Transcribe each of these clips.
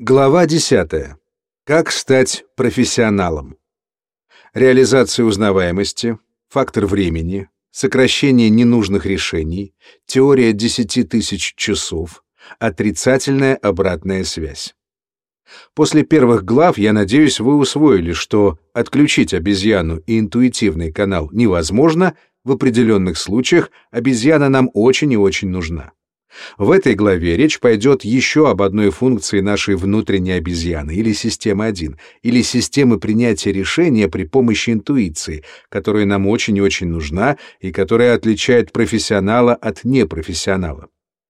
Глава 10. Как стать профессионалом? Реализация узнаваемости, фактор времени, сокращение ненужных решений, теория 10 тысяч часов, отрицательная обратная связь. После первых глав, я надеюсь, вы усвоили, что отключить обезьяну и интуитивный канал невозможно, в определенных случаях обезьяна нам очень и очень нужна. В этой главе речь пойдет еще об одной функции нашей внутренней обезьяны, или системы 1, или системы принятия решения при помощи интуиции, которая нам очень и очень нужна и которая отличает профессионала от непрофессионала.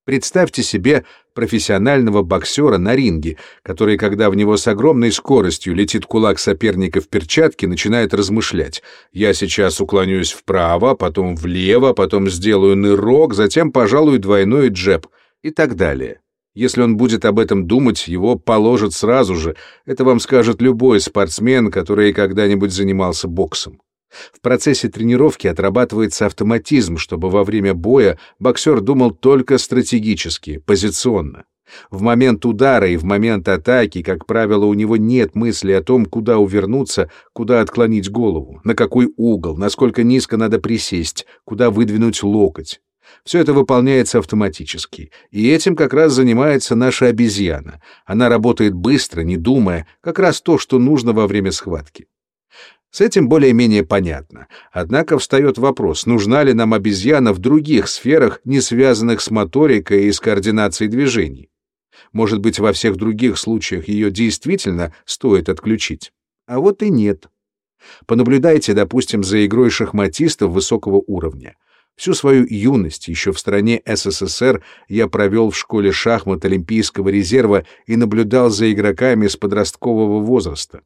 Представьте себе профессионального боксера на ринге, который, когда в него с огромной скоростью летит кулак соперника в перчатке, начинает размышлять. «Я сейчас уклонюсь вправо, потом влево, потом сделаю нырок, затем, пожалуй, двойной джеб» и так далее. Если он будет об этом думать, его положат сразу же. Это вам скажет любой спортсмен, который когда-нибудь занимался боксом. В процессе тренировки отрабатывается автоматизм, чтобы во время боя боксер думал только стратегически, позиционно. В момент удара и в момент атаки, как правило, у него нет мысли о том, куда увернуться, куда отклонить голову, на какой угол, насколько низко надо присесть, куда выдвинуть локоть. Все это выполняется автоматически, и этим как раз занимается наша обезьяна. Она работает быстро, не думая, как раз то, что нужно во время схватки. С этим более-менее понятно. Однако встает вопрос, нужна ли нам обезьяна в других сферах, не связанных с моторикой и с координацией движений. Может быть, во всех других случаях ее действительно стоит отключить. А вот и нет. Понаблюдайте, допустим, за игрой шахматистов высокого уровня. Всю свою юность еще в стране СССР я провел в школе шахмат Олимпийского резерва и наблюдал за игроками с подросткового возраста.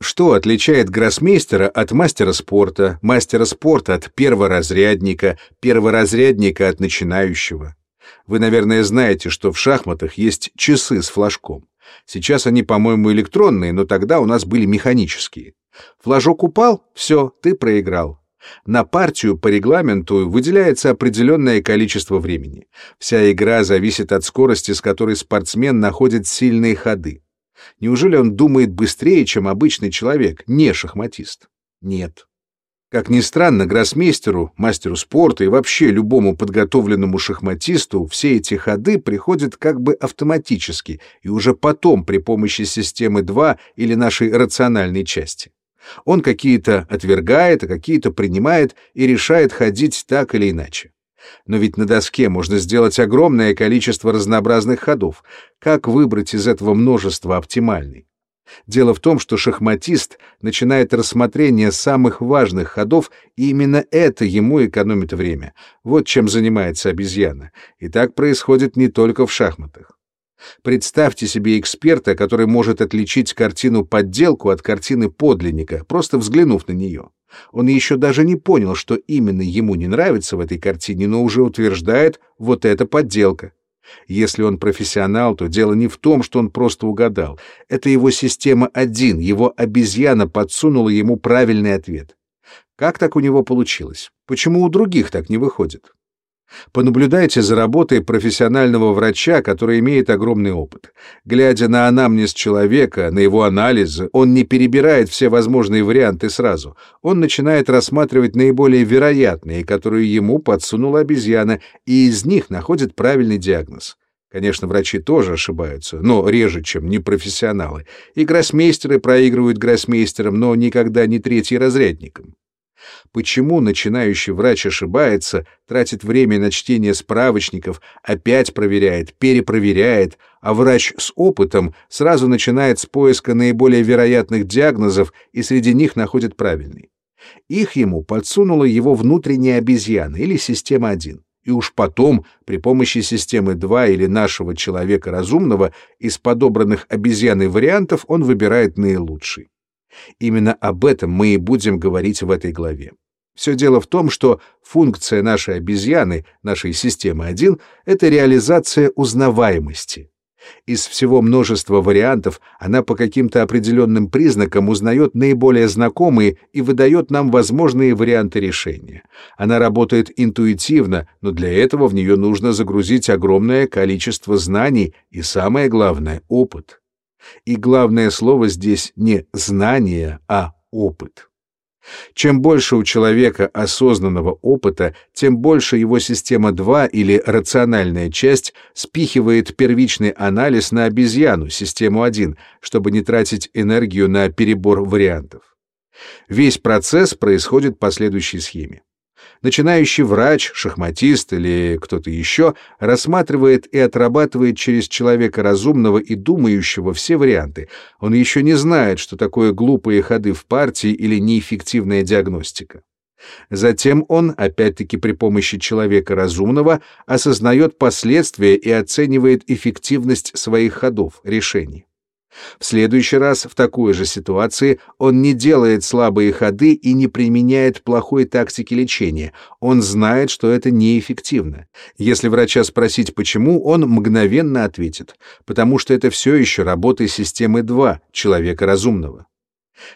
Что отличает гроссмейстера от мастера спорта, мастера спорта от перворазрядника, перворазрядника от начинающего? Вы, наверное, знаете, что в шахматах есть часы с флажком. Сейчас они, по-моему, электронные, но тогда у нас были механические. Флажок упал — все, ты проиграл. На партию по регламенту выделяется определенное количество времени. Вся игра зависит от скорости, с которой спортсмен находит сильные ходы. Неужели он думает быстрее, чем обычный человек, не шахматист? Нет. Как ни странно, гроссмейстеру, мастеру спорта и вообще любому подготовленному шахматисту все эти ходы приходят как бы автоматически и уже потом при помощи системы 2 или нашей рациональной части. Он какие-то отвергает, а какие-то принимает и решает ходить так или иначе. Но ведь на доске можно сделать огромное количество разнообразных ходов. Как выбрать из этого множества оптимальный? Дело в том, что шахматист начинает рассмотрение самых важных ходов, и именно это ему экономит время. Вот чем занимается обезьяна. И так происходит не только в шахматах. Представьте себе эксперта, который может отличить картину-подделку от картины подлинника, просто взглянув на нее. Он еще даже не понял, что именно ему не нравится в этой картине, но уже утверждает «вот это подделка». Если он профессионал, то дело не в том, что он просто угадал. Это его система один, его обезьяна подсунула ему правильный ответ. Как так у него получилось? Почему у других так не выходит? Понаблюдайте за работой профессионального врача, который имеет огромный опыт. Глядя на анамнез человека, на его анализы, он не перебирает все возможные варианты сразу. Он начинает рассматривать наиболее вероятные, которые ему подсунула обезьяна, и из них находит правильный диагноз. Конечно, врачи тоже ошибаются, но реже, чем непрофессионалы. И гроссмейстеры проигрывают гроссмейстерам, но никогда не третьеразрядникам. Почему начинающий врач ошибается, тратит время на чтение справочников, опять проверяет, перепроверяет, а врач с опытом сразу начинает с поиска наиболее вероятных диагнозов и среди них находит правильный? Их ему подсунула его внутренняя обезьяна или система 1. И уж потом, при помощи системы 2 или нашего человека разумного, из подобранных обезьяной вариантов он выбирает наилучший. Именно об этом мы и будем говорить в этой главе. Все дело в том, что функция нашей обезьяны, нашей системы 1, это реализация узнаваемости. Из всего множества вариантов она по каким-то определенным признакам узнает наиболее знакомые и выдает нам возможные варианты решения. Она работает интуитивно, но для этого в нее нужно загрузить огромное количество знаний и, самое главное, опыт. И главное слово здесь не знание, а опыт. Чем больше у человека осознанного опыта, тем больше его система 2 или рациональная часть спихивает первичный анализ на обезьяну, систему 1, чтобы не тратить энергию на перебор вариантов. Весь процесс происходит по следующей схеме. Начинающий врач, шахматист или кто-то еще рассматривает и отрабатывает через человека разумного и думающего все варианты. Он еще не знает, что такое глупые ходы в партии или неэффективная диагностика. Затем он, опять-таки при помощи человека разумного, осознает последствия и оценивает эффективность своих ходов, решений. В следующий раз в такой же ситуации он не делает слабые ходы и не применяет плохой тактики лечения. Он знает, что это неэффективно. Если врача спросить почему, он мгновенно ответит: потому что это все еще работа системы 2, человека разумного.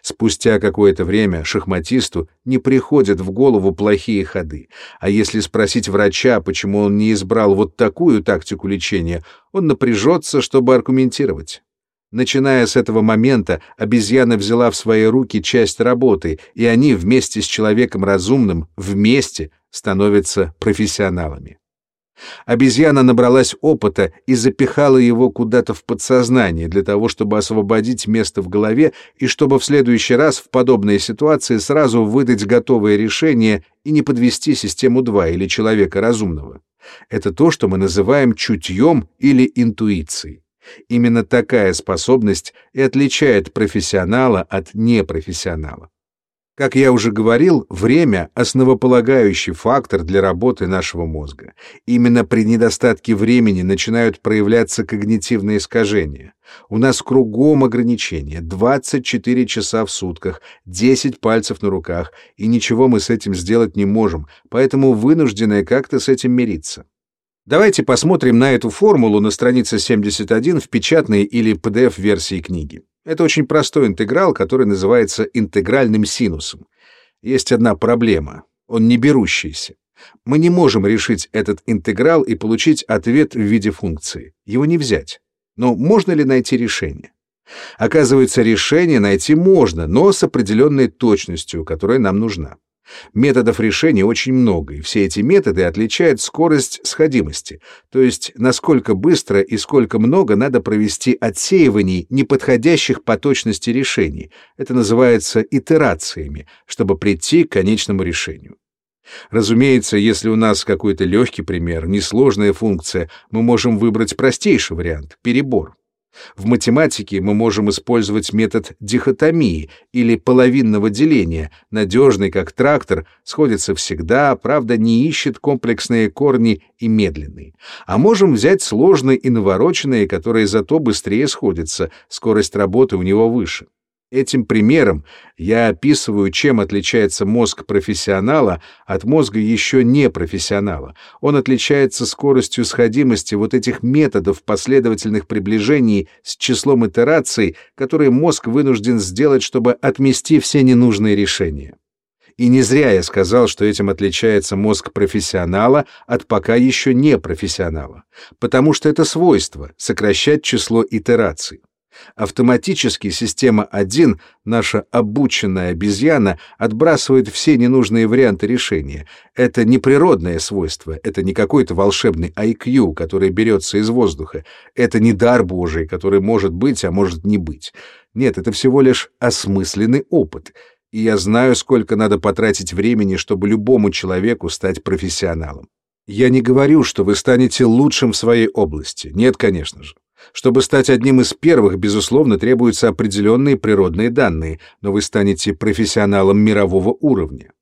Спустя какое-то время шахматисту не приходят в голову плохие ходы, а если спросить врача, почему он не избрал вот такую тактику лечения, он напряжется, чтобы аргументировать. Начиная с этого момента, обезьяна взяла в свои руки часть работы, и они вместе с человеком разумным, вместе, становятся профессионалами. Обезьяна набралась опыта и запихала его куда-то в подсознание для того, чтобы освободить место в голове и чтобы в следующий раз в подобной ситуации сразу выдать готовое решение и не подвести систему 2 или человека разумного. Это то, что мы называем чутьем или интуицией. Именно такая способность и отличает профессионала от непрофессионала. Как я уже говорил, время — основополагающий фактор для работы нашего мозга. Именно при недостатке времени начинают проявляться когнитивные искажения. У нас кругом ограничения — 24 часа в сутках, 10 пальцев на руках, и ничего мы с этим сделать не можем, поэтому вынуждены как-то с этим мириться. Давайте посмотрим на эту формулу на странице 71 в печатной или PDF-версии книги. Это очень простой интеграл, который называется интегральным синусом. Есть одна проблема. Он не берущийся. Мы не можем решить этот интеграл и получить ответ в виде функции. Его не взять. Но можно ли найти решение? Оказывается, решение найти можно, но с определенной точностью, которая нам нужна. Методов решения очень много, и все эти методы отличают скорость сходимости, то есть насколько быстро и сколько много надо провести отсеиваний неподходящих по точности решений. Это называется итерациями, чтобы прийти к конечному решению. Разумеется, если у нас какой-то легкий пример, несложная функция, мы можем выбрать простейший вариант — перебор. В математике мы можем использовать метод дихотомии или половинного деления, надежный как трактор, сходится всегда, правда не ищет комплексные корни и медленный. А можем взять сложные и навороченные, которые зато быстрее сходятся, скорость работы у него выше. Этим примером я описываю, чем отличается мозг профессионала от мозга еще не профессионала. Он отличается скоростью сходимости вот этих методов последовательных приближений с числом итераций, которые мозг вынужден сделать, чтобы отмести все ненужные решения. И не зря я сказал, что этим отличается мозг профессионала от пока еще не профессионала, потому что это свойство — сокращать число итераций. Автоматически система 1, наша обученная обезьяна, отбрасывает все ненужные варианты решения. Это не природное свойство, это не какой-то волшебный IQ, который берется из воздуха. Это не дар Божий, который может быть, а может не быть. Нет, это всего лишь осмысленный опыт. И я знаю, сколько надо потратить времени, чтобы любому человеку стать профессионалом. Я не говорю, что вы станете лучшим в своей области. Нет, конечно же. Чтобы стать одним из первых, безусловно, требуются определенные природные данные, но вы станете профессионалом мирового уровня.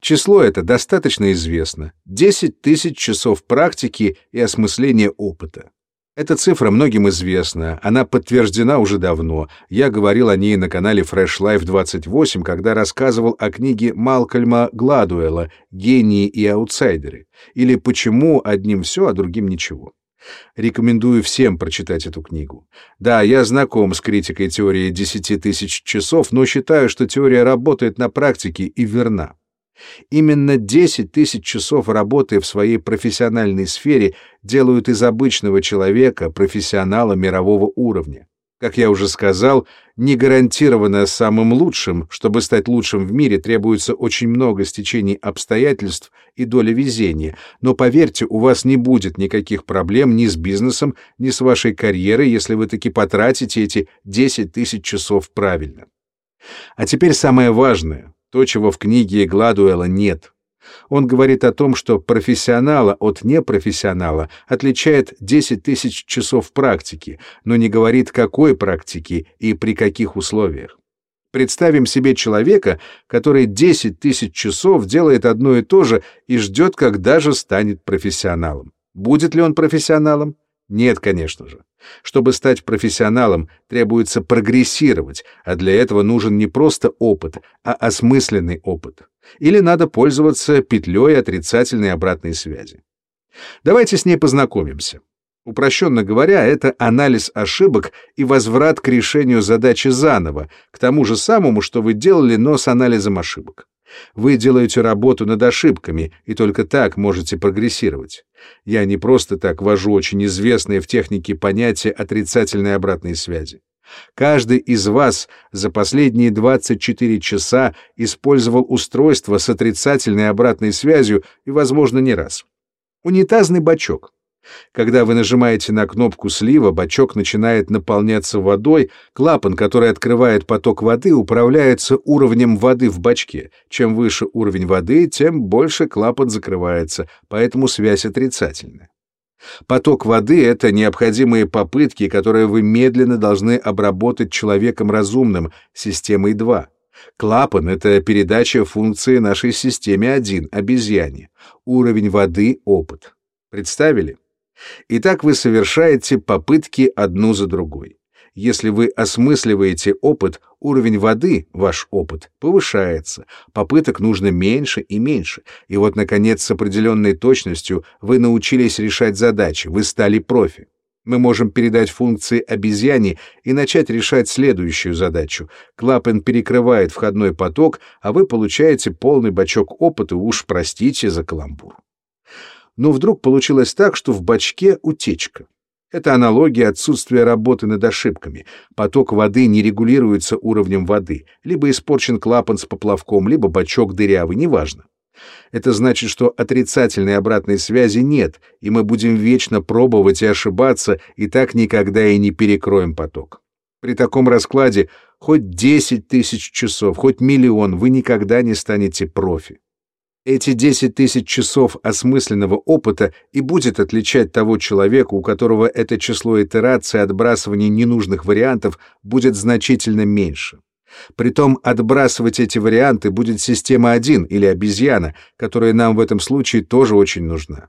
Число это достаточно известно — 10 тысяч часов практики и осмысления опыта. Эта цифра многим известна, она подтверждена уже давно. Я говорил о ней на канале Fresh Life 28, когда рассказывал о книге Малкольма Гладуэлла «Гении и аутсайдеры» или «Почему одним все, а другим ничего». Рекомендую всем прочитать эту книгу. Да, я знаком с критикой теории 10 тысяч часов, но считаю, что теория работает на практике и верна. Именно 10 тысяч часов работы в своей профессиональной сфере делают из обычного человека профессионала мирового уровня. Как я уже сказал, не гарантированно самым лучшим, чтобы стать лучшим в мире, требуется очень много стечений обстоятельств и доля везения. Но поверьте, у вас не будет никаких проблем ни с бизнесом, ни с вашей карьерой, если вы таки потратите эти 10 тысяч часов правильно. А теперь самое важное, то, чего в книге Гладуэла нет. Он говорит о том, что профессионала от непрофессионала отличает 10 тысяч часов практики, но не говорит, какой практики и при каких условиях. Представим себе человека, который 10 тысяч часов делает одно и то же и ждет, когда же станет профессионалом. Будет ли он профессионалом? Нет, конечно же. Чтобы стать профессионалом, требуется прогрессировать, а для этого нужен не просто опыт, а осмысленный опыт. Или надо пользоваться петлей отрицательной обратной связи. Давайте с ней познакомимся. Упрощенно говоря, это анализ ошибок и возврат к решению задачи заново, к тому же самому, что вы делали, но с анализом ошибок. Вы делаете работу над ошибками, и только так можете прогрессировать. Я не просто так ввожу очень известные в технике понятия отрицательной обратной связи. Каждый из вас за последние 24 часа использовал устройство с отрицательной обратной связью и, возможно, не раз. Унитазный бачок. Когда вы нажимаете на кнопку слива, бачок начинает наполняться водой, клапан, который открывает поток воды, управляется уровнем воды в бачке. Чем выше уровень воды, тем больше клапан закрывается, поэтому связь отрицательная. Поток воды — это необходимые попытки, которые вы медленно должны обработать человеком разумным, системой 2. Клапан — это передача функции нашей системе 1, обезьяне. Уровень воды — опыт. Представили? Итак, вы совершаете попытки одну за другой. Если вы осмысливаете опыт, уровень воды, ваш опыт, повышается, попыток нужно меньше и меньше. И вот, наконец, с определенной точностью вы научились решать задачи, вы стали профи. Мы можем передать функции обезьяне и начать решать следующую задачу. Клапан перекрывает входной поток, а вы получаете полный бачок опыта, уж простите за каламбур но вдруг получилось так, что в бачке утечка. Это аналогия отсутствия работы над ошибками. Поток воды не регулируется уровнем воды. Либо испорчен клапан с поплавком, либо бачок дырявый, неважно. Это значит, что отрицательной обратной связи нет, и мы будем вечно пробовать и ошибаться, и так никогда и не перекроем поток. При таком раскладе хоть 10 тысяч часов, хоть миллион, вы никогда не станете профи. Эти 10 тысяч часов осмысленного опыта и будет отличать того человека, у которого это число итераций отбрасывания ненужных вариантов будет значительно меньше. Притом отбрасывать эти варианты будет система 1 или обезьяна, которая нам в этом случае тоже очень нужна.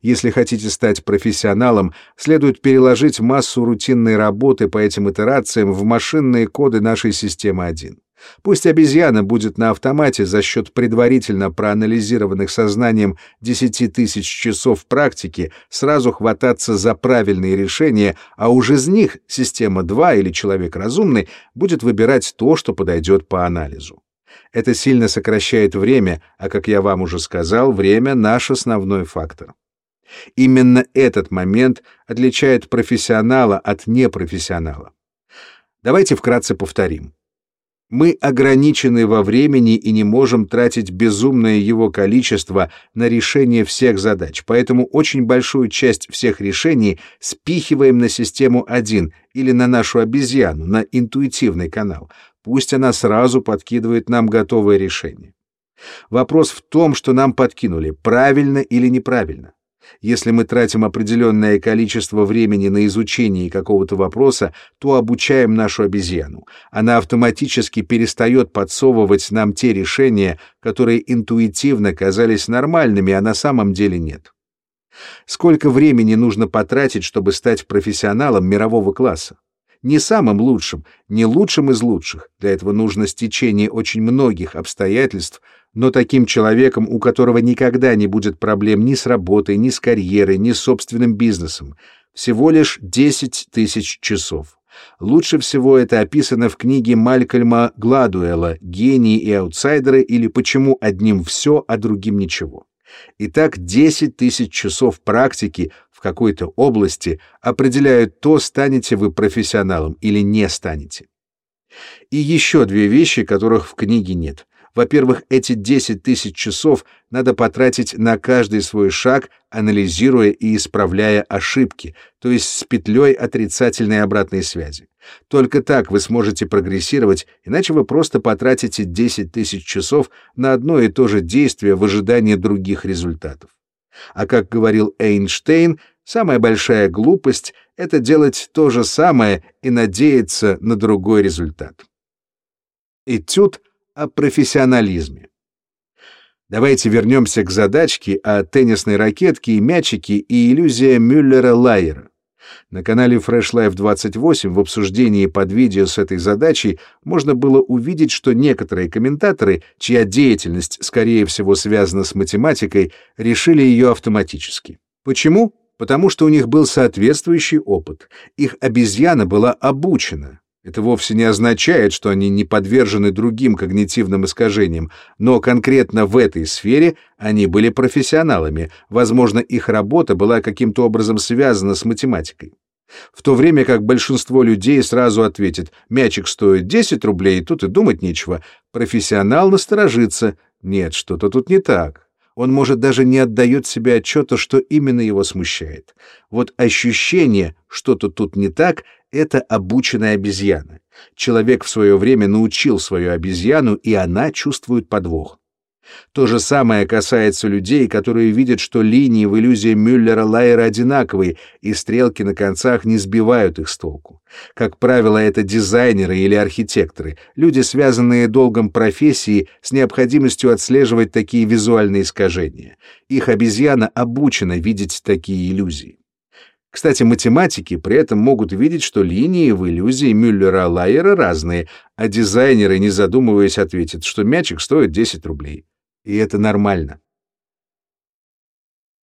Если хотите стать профессионалом, следует переложить массу рутинной работы по этим итерациям в машинные коды нашей системы 1. Пусть обезьяна будет на автомате за счет предварительно проанализированных сознанием 10 тысяч часов практики сразу хвататься за правильные решения, а уже из них система 2 или человек разумный будет выбирать то, что подойдет по анализу. Это сильно сокращает время, а, как я вам уже сказал, время — наш основной фактор. Именно этот момент отличает профессионала от непрофессионала. Давайте вкратце повторим. Мы ограничены во времени и не можем тратить безумное его количество на решение всех задач, поэтому очень большую часть всех решений спихиваем на систему 1 или на нашу обезьяну, на интуитивный канал. Пусть она сразу подкидывает нам готовое решение. Вопрос в том, что нам подкинули, правильно или неправильно. Если мы тратим определенное количество времени на изучение какого-то вопроса, то обучаем нашу обезьяну. Она автоматически перестает подсовывать нам те решения, которые интуитивно казались нормальными, а на самом деле нет. Сколько времени нужно потратить, чтобы стать профессионалом мирового класса? Не самым лучшим, не лучшим из лучших. Для этого нужно стечение очень многих обстоятельств, но таким человеком, у которого никогда не будет проблем ни с работой, ни с карьерой, ни с собственным бизнесом. Всего лишь 10 тысяч часов. Лучше всего это описано в книге Малькольма Гладуэла «Гении и аутсайдеры» или «Почему одним все, а другим ничего». Итак, 10 тысяч часов практики в какой-то области определяют то, станете вы профессионалом или не станете. И еще две вещи, которых в книге нет. Во-первых, эти 10 тысяч часов надо потратить на каждый свой шаг, анализируя и исправляя ошибки, то есть с петлей отрицательной обратной связи. Только так вы сможете прогрессировать, иначе вы просто потратите 10 тысяч часов на одно и то же действие в ожидании других результатов. А как говорил Эйнштейн, самая большая глупость — это делать то же самое и надеяться на другой результат. Этюд о профессионализме. Давайте вернемся к задачке о теннисной ракетке и мячике и иллюзия Мюллера-Лайера. На канале Fresh Life 28 в обсуждении под видео с этой задачей можно было увидеть, что некоторые комментаторы, чья деятельность, скорее всего, связана с математикой, решили ее автоматически. Почему? Потому что у них был соответствующий опыт. Их обезьяна была обучена. Это вовсе не означает, что они не подвержены другим когнитивным искажениям, но конкретно в этой сфере они были профессионалами, возможно, их работа была каким-то образом связана с математикой. В то время как большинство людей сразу ответит «мячик стоит 10 рублей, тут и думать нечего», профессионал насторожится «нет, что-то тут не так». Он, может, даже не отдает себе отчета, что именно его смущает. Вот ощущение «что-то тут не так» — это обученная обезьяна. Человек в свое время научил свою обезьяну, и она чувствует подвох. То же самое касается людей, которые видят, что линии в иллюзии Мюллера-Лайера одинаковые, и стрелки на концах не сбивают их с толку. Как правило, это дизайнеры или архитекторы, люди, связанные долгом профессии с необходимостью отслеживать такие визуальные искажения. Их обезьяна обучена видеть такие иллюзии. Кстати, математики при этом могут видеть, что линии в иллюзии Мюллера-Лайера разные, а дизайнеры, не задумываясь, ответят, что мячик стоит 10 рублей. И это нормально.